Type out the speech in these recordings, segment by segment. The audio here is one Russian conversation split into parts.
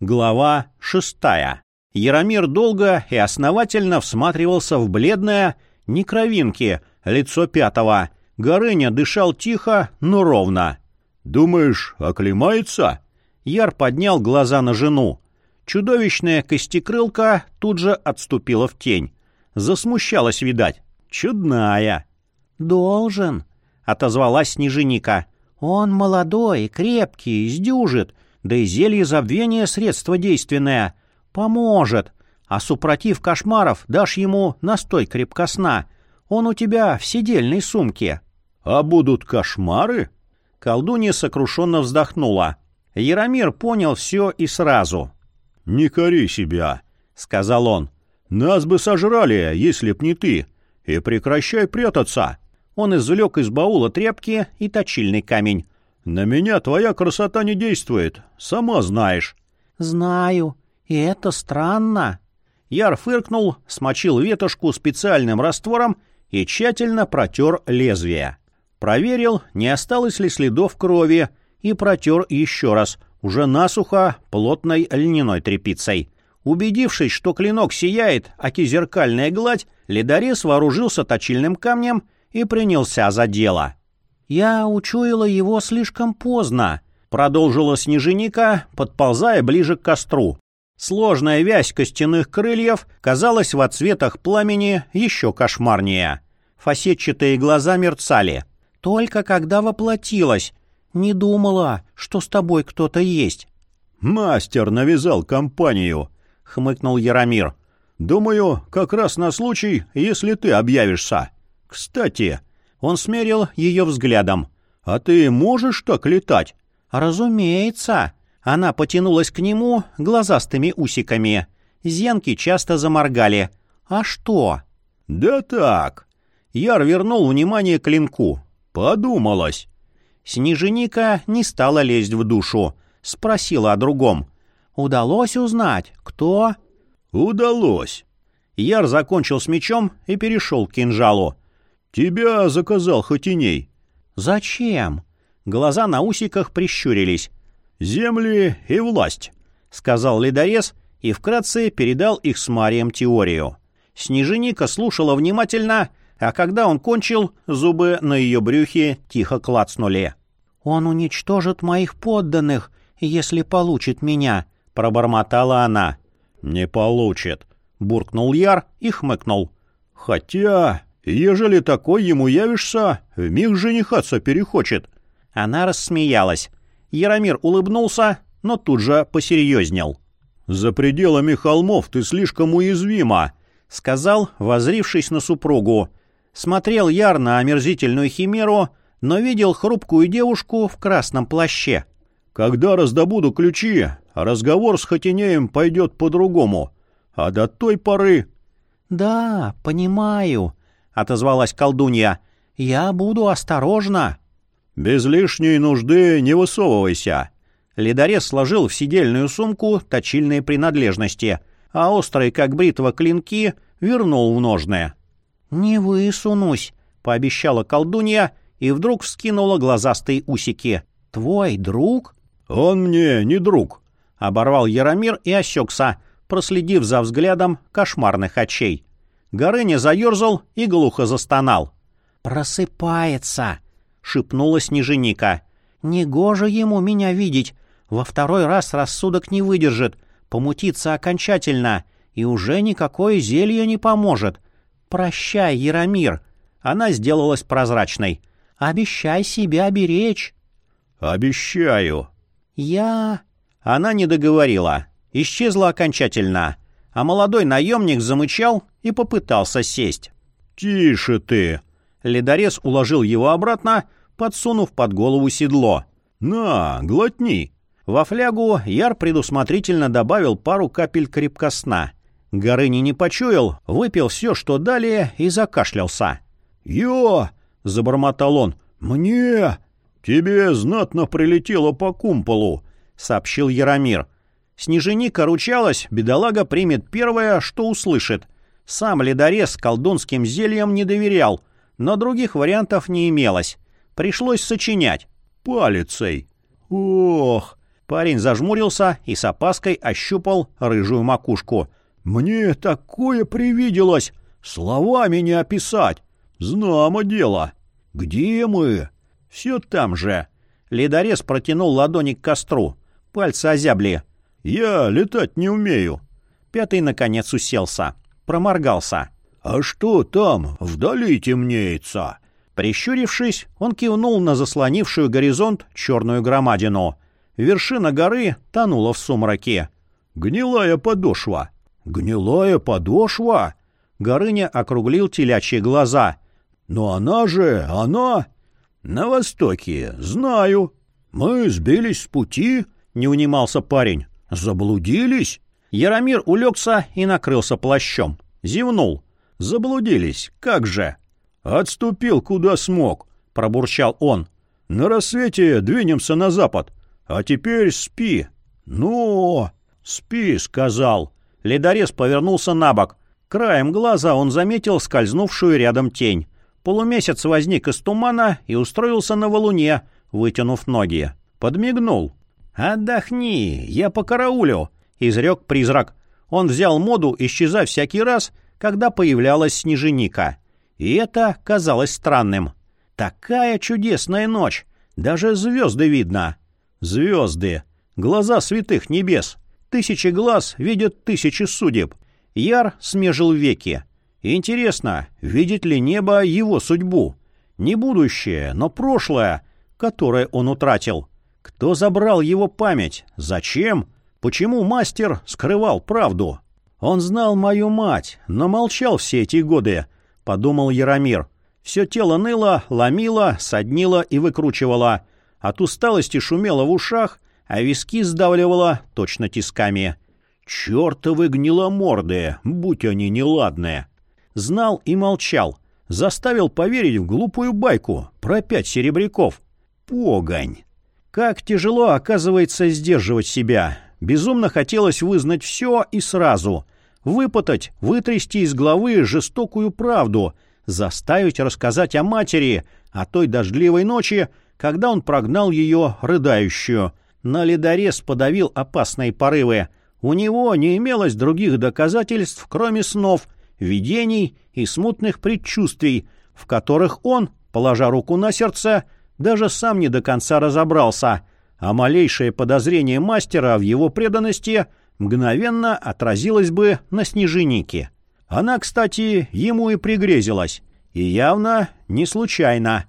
Глава шестая. Яромир долго и основательно всматривался в бледное, не кровинки, лицо пятого. Горыня дышал тихо, но ровно. «Думаешь, оклемается?» Яр поднял глаза на жену. Чудовищная костекрылка тут же отступила в тень. Засмущалась, видать. Чудная. «Должен», — отозвалась Снежиника. «Он молодой, крепкий, сдюжит, да и зелье забвения средство действенное. Поможет. А супротив кошмаров дашь ему настой крепкосна. Он у тебя в сидельной сумке». «А будут кошмары?» Колдунья сокрушенно вздохнула. Яромир понял все и сразу. «Не кори себя», — сказал он. «Нас бы сожрали, если б не ты. И прекращай прятаться». Он извлек из баула тряпки и точильный камень. «На меня твоя красота не действует, сама знаешь». «Знаю, и это странно». Яр фыркнул, смочил ветошку специальным раствором и тщательно протер лезвие. Проверил, не осталось ли следов крови, и протер еще раз, уже насухо, плотной льняной тряпицей. Убедившись, что клинок сияет, аки зеркальная гладь, ледорез вооружился точильным камнем и принялся за дело. «Я учуяла его слишком поздно», — продолжила Снежиника, подползая ближе к костру. Сложная вязь костяных крыльев казалась в отцветах пламени еще кошмарнее. Фасетчатые глаза мерцали. «Только когда воплотилась, не думала, что с тобой кто-то есть». «Мастер навязал компанию», — хмыкнул Яромир. «Думаю, как раз на случай, если ты объявишься. Кстати...» Он смерил ее взглядом. «А ты можешь так летать?» «Разумеется». Она потянулась к нему глазастыми усиками. Зенки часто заморгали. «А что?» «Да так». Яр вернул внимание к клинку. «Подумалось». Снеженика не стала лезть в душу. Спросила о другом. «Удалось узнать, кто?» «Удалось». Яр закончил с мечом и перешел к кинжалу. «Тебя заказал Хотиней». «Зачем?» Глаза на усиках прищурились. «Земли и власть», — сказал ледорез и вкратце передал их с Марием теорию. Снеженика слушала внимательно, а когда он кончил, зубы на ее брюхе тихо клацнули. «Он уничтожит моих подданных, если получит меня», — пробормотала она. «Не получит», — буркнул Яр и хмыкнул. «Хотя, ежели такой ему явишься, вмиг женихаться перехочет». Она рассмеялась. Яромир улыбнулся, но тут же посерьезнел. «За пределами холмов ты слишком уязвима», — сказал, возрившись на супругу. Смотрел Яр на омерзительную химеру, но видел хрупкую девушку в красном плаще. «Когда раздобуду ключи, разговор с Хотинеем пойдет по-другому. А до той поры...» «Да, понимаю», — отозвалась колдунья. «Я буду осторожна». «Без лишней нужды не высовывайся». Ледорез сложил в сидельную сумку точильные принадлежности, а острые, как бритва, клинки вернул в ножные. «Не высунусь», — пообещала колдунья и вдруг вскинула глазастые усики. «Твой друг?» «Он мне не друг», — оборвал Яромир и осекся, проследив за взглядом кошмарных очей. Горыня заерзал и глухо застонал. «Просыпается», — шепнула Снеженика. «Негоже ему меня видеть. Во второй раз рассудок не выдержит, помутится окончательно, и уже никакое зелье не поможет. «Прощай, Яромир!» Она сделалась прозрачной. «Обещай себя беречь!» «Обещаю!» «Я...» Она не договорила. Исчезла окончательно. А молодой наемник замычал и попытался сесть. «Тише ты!» Ледорез уложил его обратно, подсунув под голову седло. «На, глотни!» Во флягу Яр предусмотрительно добавил пару капель крепкосна. Горыни не почуял, выпил все, что дали, и закашлялся. «Ё!» — забормотал он. «Мне!» «Тебе знатно прилетело по кумполу», — сообщил Яромир. Снеженика ручалась, бедолага примет первое, что услышит. Сам ледорез колдунским зельям не доверял, но других вариантов не имелось. Пришлось сочинять. «Палицей!» «Ох!» Парень зажмурился и с опаской ощупал рыжую макушку. «Мне такое привиделось! Словами не описать! Знамо дело! Где мы?» «Все там же!» Ледорез протянул ладони к костру. Пальцы озябли. «Я летать не умею». Пятый, наконец, уселся. Проморгался. «А что там вдали темнеется?» Прищурившись, он кивнул на заслонившую горизонт черную громадину. Вершина горы тонула в сумраке. «Гнилая подошва!» «Гнилая подошва?» Горыня округлил телячьи глаза. «Но она же, она...» «На востоке, знаю. Мы сбились с пути», — не унимался парень. «Заблудились?» Яромир улегся и накрылся плащом. Зевнул. «Заблудились, как же?» «Отступил, куда смог», — пробурчал он. «На рассвете двинемся на запад. А теперь спи». «Ну, спи», — сказал. Ледорез повернулся на бок. Краем глаза он заметил скользнувшую рядом тень. Полумесяц возник из тумана и устроился на валуне, вытянув ноги. Подмигнул. «Отдохни, я по караулю», — изрек призрак. Он взял моду исчезать всякий раз, когда появлялась снеженика. И это казалось странным. Такая чудесная ночь. Даже звезды видно. Звезды. Глаза святых небес. Тысячи глаз видят тысячи судеб. Яр смежил веки. Интересно, видит ли небо его судьбу? Не будущее, но прошлое, которое он утратил. Кто забрал его память? Зачем? Почему мастер скрывал правду? Он знал мою мать, но молчал все эти годы, — подумал Яромир. Все тело ныло, ломило, соднило и выкручивало. От усталости шумело в ушах, а виски сдавливало точно тисками. Чёртовы гниломордые, будь они неладные. Знал и молчал. Заставил поверить в глупую байку про пять серебряков. Погонь! Как тяжело, оказывается, сдерживать себя. Безумно хотелось вызнать все и сразу. Выпытать, вытрясти из головы жестокую правду, заставить рассказать о матери, о той дождливой ночи, когда он прогнал ее рыдающую. На ледорез подавил опасные порывы. У него не имелось других доказательств, кроме снов, видений и смутных предчувствий, в которых он, положа руку на сердце, даже сам не до конца разобрался, а малейшее подозрение мастера в его преданности мгновенно отразилось бы на снеженике. Она, кстати, ему и пригрезилась, и явно не случайно.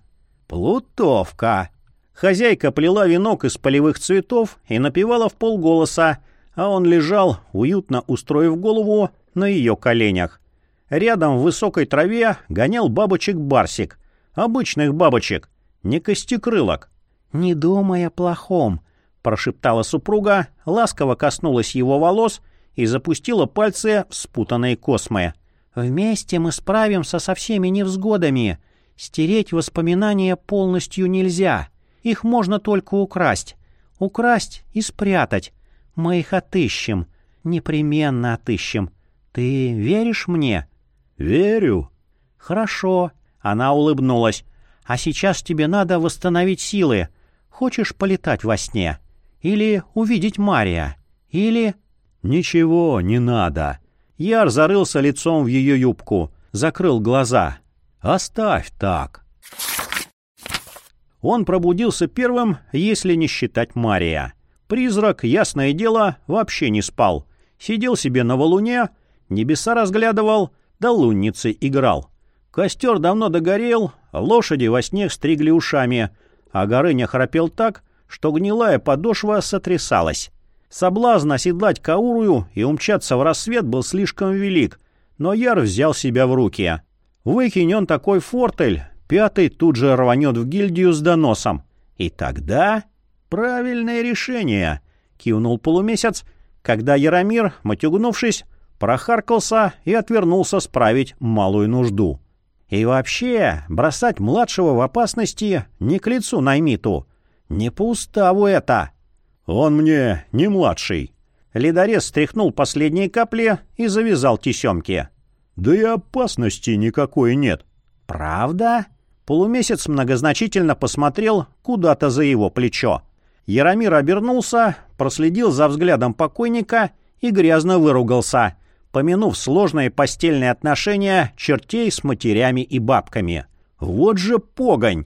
Плутовка. Хозяйка плела венок из полевых цветов и напевала в полголоса, а он лежал, уютно устроив голову на ее коленях. Рядом в высокой траве гонял бабочек-барсик. Обычных бабочек, не костекрылок. «Не думай плохом», — прошептала супруга, ласково коснулась его волос и запустила пальцы в спутанные космы. «Вместе мы справимся со всеми невзгодами. Стереть воспоминания полностью нельзя. Их можно только украсть. Украсть и спрятать. Мы их отыщем. Непременно отыщем. Ты веришь мне?» «Верю». «Хорошо», — она улыбнулась. «А сейчас тебе надо восстановить силы. Хочешь полетать во сне? Или увидеть Мария? Или...» «Ничего не надо». Яр зарылся лицом в ее юбку, закрыл глаза. «Оставь так». Он пробудился первым, если не считать Мария. Призрак, ясное дело, вообще не спал. Сидел себе на валуне, небеса разглядывал, да лунницей играл. Костер давно догорел, лошади во снег стригли ушами, а Горыня храпел так, что гнилая подошва сотрясалась. Соблазн оседлать Каурую и умчаться в рассвет был слишком велик, но Яр взял себя в руки. Выкинь он такой фортель, пятый тут же рванет в гильдию с доносом. И тогда... Правильное решение, кивнул полумесяц, когда Яромир, матюгнувшись, прохаркался и отвернулся справить малую нужду. И вообще, бросать младшего в опасности не к лицу Наймиту. Не по уставу это. Он мне не младший. Ледорез стряхнул последние капли и завязал тесемки. Да и опасности никакой нет. Правда? Полумесяц многозначительно посмотрел куда-то за его плечо. Яромир обернулся, проследил за взглядом покойника и грязно выругался, помянув сложные постельные отношения чертей с матерями и бабками. Вот же погонь!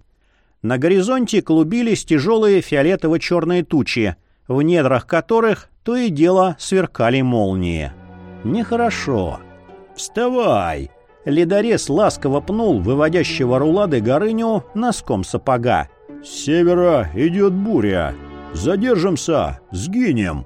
На горизонте клубились тяжелые фиолетово-черные тучи, в недрах которых то и дело сверкали молнии. Нехорошо. «Вставай!» Ледорез ласково пнул выводящего рулады Горыню носком сапога. «С севера идет буря. Задержимся, сгинем!»